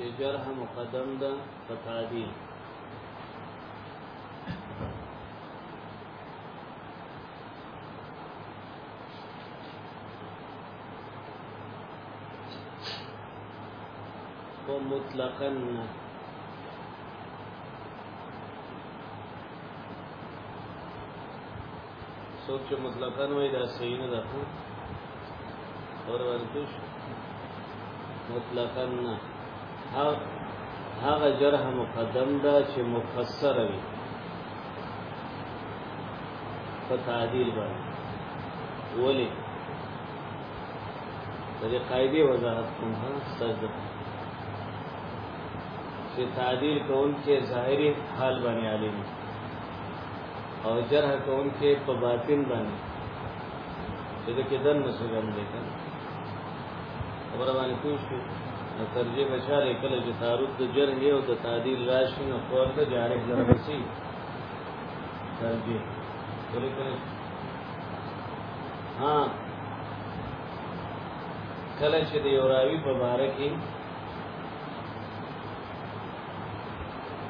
چې جرح مقدم ده په تعدیل مطلقا څوک چې مطلقاً وایي دا صحیح نه ده خو اور ورکوش مطلقاً نه هغه جرح مقدم ده چې مفسر وي په تعدیل باندې ولی د دې قاعده وضاحت کوم ها سجده چې تعدیل کول کې ظاهري حال باندې عالم او جرح کون کې په باطن باندې چې د کې دن مسلم دی کنه خبره باندې کوی شو نو ترجیح بشاله کله چې تعارف د جرح او د تعدیل راشي نو خور ته جارح لرسي ترجیح کله کله ها کله چې د یو راوی په باره کې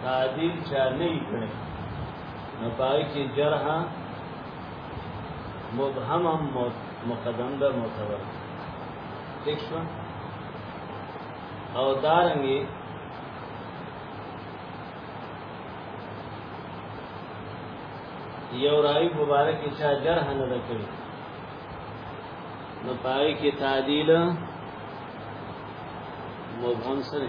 تعدیل چا نه کړي نو پای کې جرح مبهم مقدم ده معتبر ٹھیک شو او دارنګي یو راوی مبارک چا جرح نه ده کړی نو پای کې تعدیل مبهم سره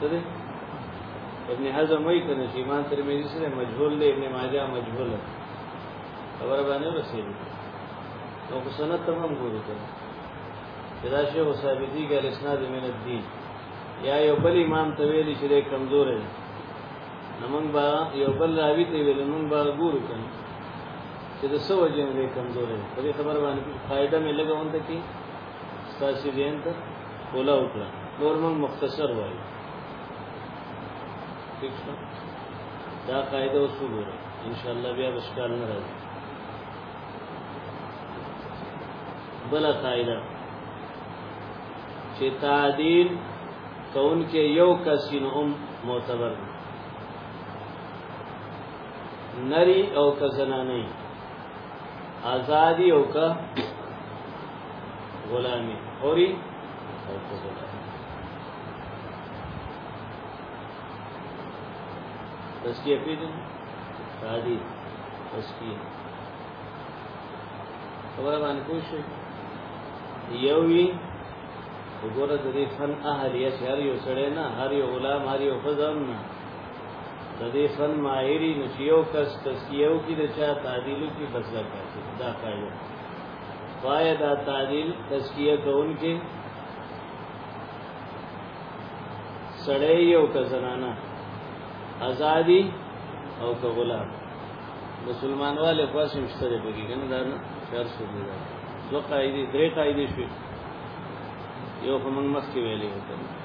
سره ابن حزم وی کنه چې امام ترمذی سره مجهول دی ابن ماجه مجهول دی خبر باندې رسېږي نو کو سند تمام ګورو ته دا شی او ثابتي ګل اسناد من الدين یا یو بل امام ته ویل چې ډېر کمزور دی نمنګ با یو بل راوی ته ویل نمنګ با ګورو کنه چې د سو وجه نه کمزور دی په دې خبر باندې قاعده مې لګاونته کې ستاسو دین ته کولا وکړه نور موږ مختصر وایو ٹھیک شو دا قاعده اوس وګوره ان شاء الله بیا بشکار نه راځي بل قاعده چې تعدیل کون کې یو کسین هم معتبر نری او کزنانی آزادی او کا غلامی اوری او کا غلامی تسکیه پیدن تادی تسکیه خبره باندې کوی شو یو وی وګوره د دې فن اهلیت هر یو سړی نه هر یو غلام هر یو خزم نه د دې فن ماهری نشیو کس تسکیو کی د چا تعدیل کی بسر کړي دا قاعده پای دا تعدیل تسکیه کون کې سړی یو که زنانا ازادي او که غلام مسلمانواله خواسم شته بګی کنه دا نه شر شو دی دو قاعده درې قاعده شوي یو هم مخکې ویلې وکړه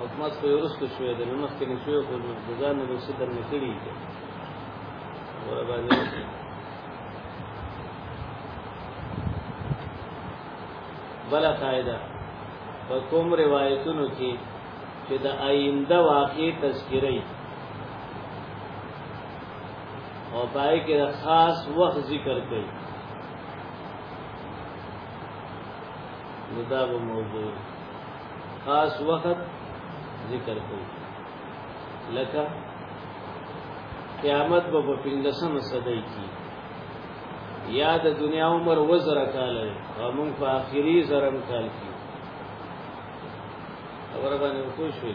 حکومت خو ورسته شوې ده نو مخکې نه شوې خو د ځان نه څه در نه کړي ور باندې بلا قاعده په کوم روایتونو کې چې د آینده واقع تذکرې او پای کې خاص وخت ذکر کړي دا به موضوع خاص وخت ذکر کړي لکه قیامت به په 15 صدۍ کې یا د دنیا عمر وزره کال دی او موږ په آخري زرم کال کې خبره باندې وکړو شوې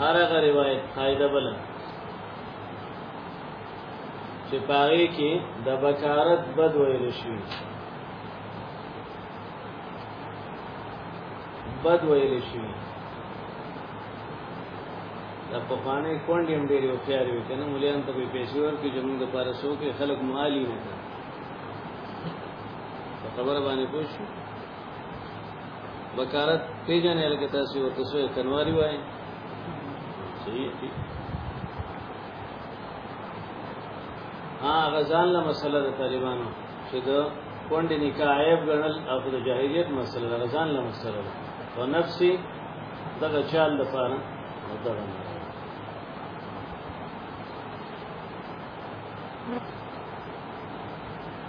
هر هغه روایت قاعده بل چې پاره کې د بکارت بد ویل شي بد ویل شي دا په باندې کونډې هم ډېرې وخیارې وي کنه مليان ته به پیسې ورکړي چې موږ د پاره سو کې خلک مالي نه خبره باندې پوه شو بکارت پیژنې لکه تاسو ورته سوې کنواری وایي صحیح دي ها غزان له مسله د طالبانو چې د کونډې نکاح عیب ګڼل او د جاهلیت مسله د غزان له مسله ده او نفسي دغه چال د فارم دغه Thank you.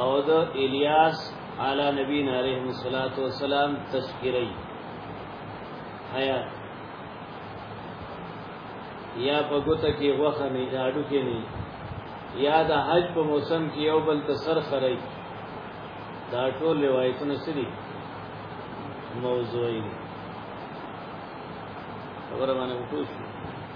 او د الیاس علی نبی علیہ الصلات والسلام تذکری حیات یا په ګوته کې وخه نه جاړو کې نه یا د حج په موسم کې یو بل ته سر خړی دا ټول روایتونه سری موضوعي خبره باندې وکړو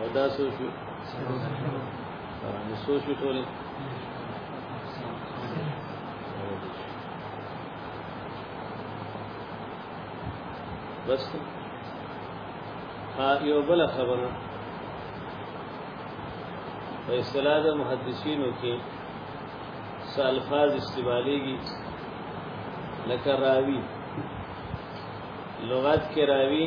او دا څه شو نو څه شو ټول بس ها یو بل خبره په اصطلاح د محدثینو کې سالفاظ استعمالېږي لکه راوی لغت کې راوی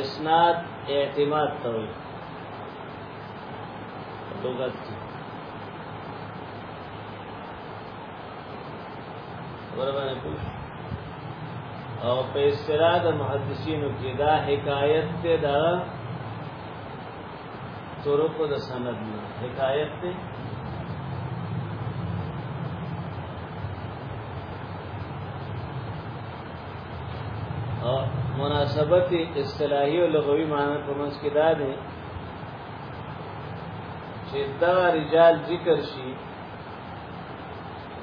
اسناد اعتماد ته وي لغت کې وربانه کوم او په اصطلاح د محدثینو کې دا حکایت ته دا طرق د سند نه حکایت دی او مناسبت اصطلاحي او لغوي معنی په منځ کې دا دی چې دا رجال ذکر شي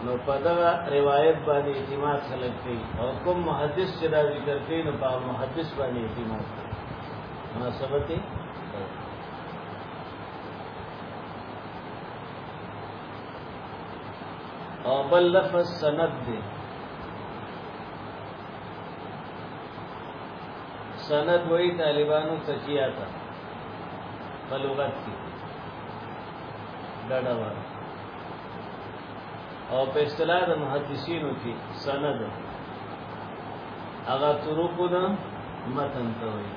نو په دا روایت باندې اعتماد خلک کوي او کوم محدث چې دا ذکر کوي نو په محدث باندې اعتماد کوي مناسبت او بل لفظ سند دی سند وای طالبانو تکیا تا په لغت کې ډډه وره او په اصطلاح د محدثینو کې سند هغه طرق د متن ته وي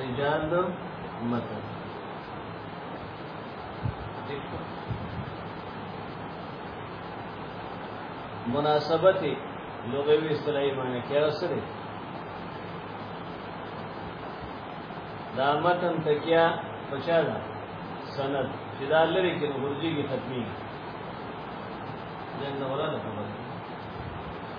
رجال د متن مناسبت لغوي اصطلاحي معنی کې اوسره دا متن تکیا پچا دا سند چې دا لري کې ورځي کې ختمي ده نو ولا نه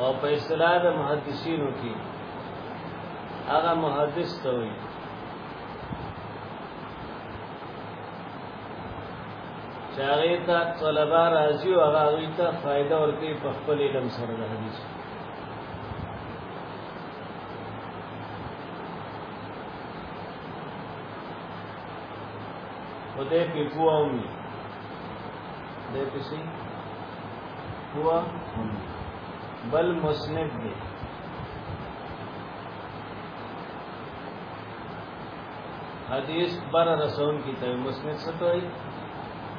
او په اصطلاح د محدثینو کې هغه محدث ته وایي چې هغه ته طلبه راځي او هغه ته فائدہ ورکړي په خپل علم سره د حدیث وته په کوه ومي د پسې کوه بل مسند دی حدیث بر رسول کی ته مسند ستوي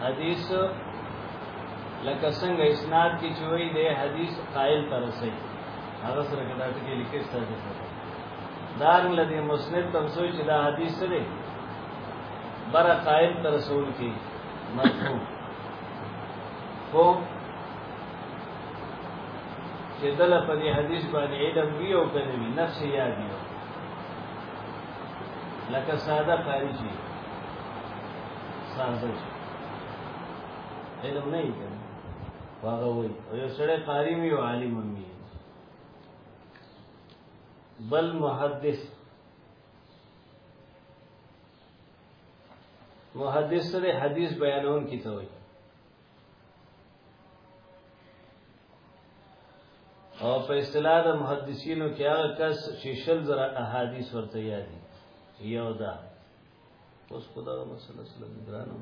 حدیث لکه څنګه اسناد کې چوي دی حدیث قائل تر رسي هغه سره کدا ته کې لیکل ستاسو دار لدی مسند تم سوچ دا حدیث سره برا قائم تر رسول کی مرفوع خو چې دل په دې حدیث باندې علم وی او کنه وی نفس یاد دی لکه ساده قاری شي ساده شي علم نه یې کنه واغه وی او یو سره قاری وی او عالم وی بل محدث محدث سره حدیث بیانون کی ته وي او په اصطلاح د محدثینو کې هغه کس چې شل زره احادیث ورته یادي یو دا اوس خدا مسله سره ګرانو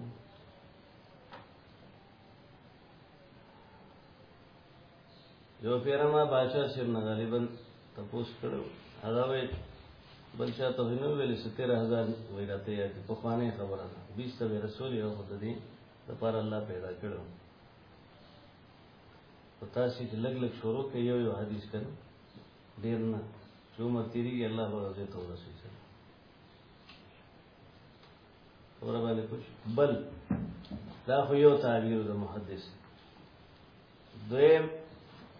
یو پیرما بادشاہ شر نه غالبا تپوس کړو هغه وی بلشا ته نو ویل 17000 ویراته یا په خوانه خبره ده 20 ته رسول یو خدای دی د پر الله پیدا کړو او تاسو چې لګ لګ شروع کې یو یو حدیث کړي ډیر نه چې عمر تیریږي الله به زه ته ورسېږي خبره باندې پوښ بل دا خو یو تعبیر د محدث دویم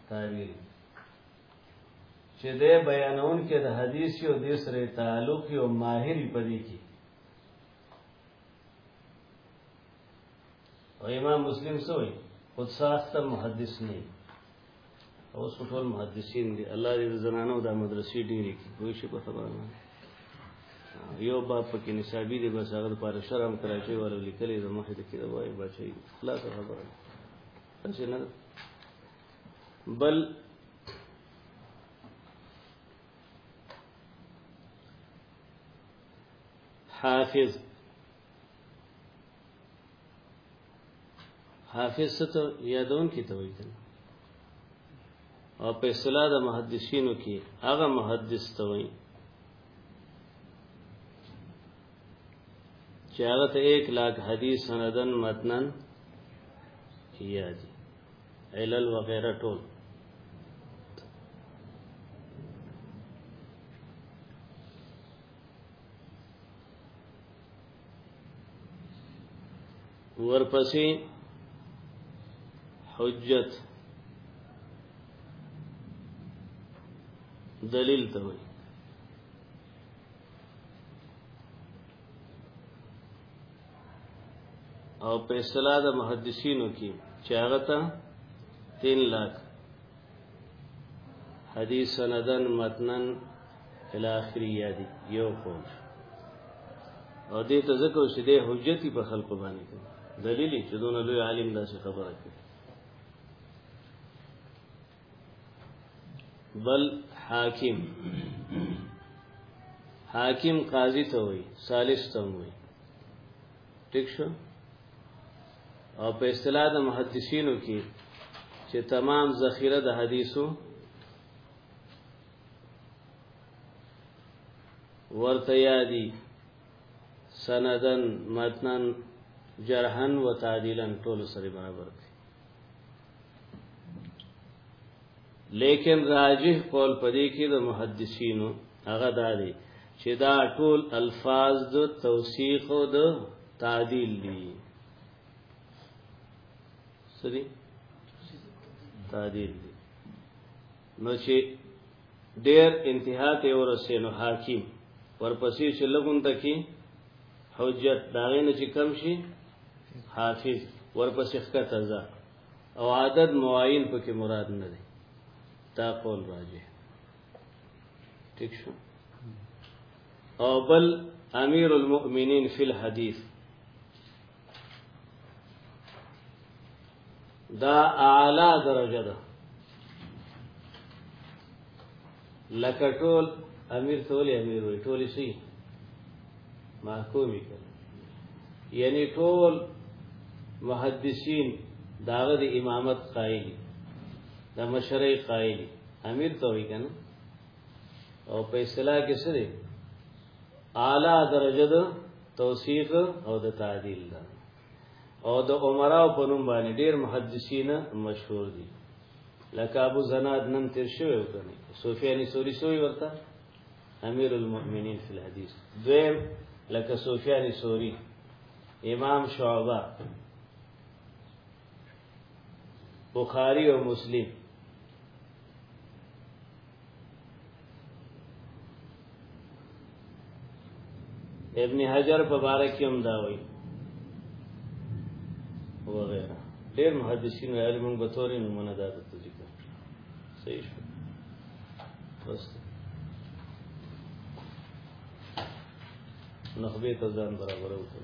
تعبیر چې د بیانون کې د حدیث یو د سره تعلق یو ماهری پدې کې او امام مسلم سوی خود ساخته محدث نه او ټول محدثین دی الله دې زنانو د مدرسې ډېری کې کوئی شي په خبره نه یو باب پکې نصابی دی بس هغه لپاره شرم کراچي ورو لیکلې د مخې ته کې دا وایي بچي خلاص خبره څه نه بل حافظ حافظ ستو یادون کی ته وایي او په اصطلاح د محدثینو کې هغه محدث ته وایي چې هغه ته 1 لاکھ حدیث سندن متنن کیا دي علل وغیرہ ټول ورپسې حجت دلیل ته وایي او په اصطلاح د محدثینو کې چې هغه ته 3 لاکھ حدیث سندن متنن الى اخریه دی یو قول او دې ته ځکه چې د حجتي په خلکو باندې کوي دلیل چې دونه لوی عالم داسې خبره کوي بل حاکم حاکم قاضی ته وي ثالث ته وي ٹھیک شو او په اصطلاح د محدثینو کې چې تمام ذخیره د حدیثو ورته یادی سندن متنن جرحن و تعدیلن ټول سره برابر دي لیکن راجح قول پدې کې د محدثینو هغه داري چې دا ټول الفاظ د توثیق او د تعدیل دي سری تعدیل دي نو چې ډېر انتها ته ورسې نو حاکم ورپسې چې لګون تکي حجت داغه نه چې کم شي حافظ ورپسې ښکته ځه او عدد معین پکې مراد نه دی دا قول راجح ٹھیک شو او بل امیر المؤمنین فی الحدیث دا اعلی درجه ده لکه ټول امیر ته ولې امیر وي ټولې سي محکومي کړي یعنی ټول محدثین داغه د امامت قائل د مشرع قائل امیر ته وي کنه او په اصطلاح کې څه دی اعلی درجه د توثیق او د تعدیل ده او د عمراو په نوم باندې ډیر محدثین مشهور دي لکه ابو زناد نن تیر شوی وکنه سفیان ثوری سوی ورته امیر المؤمنین فی الحدیث دویم لکه سفیان ثوری امام شعبہ بخاری او مسلم ابن حجر په باره کې هم دا وایي وغیرہ ډېر محدثین ویل موږ به تورې نمونه دا ته ذکر صحیح شو بس نخبه ته ځان برابر وکړو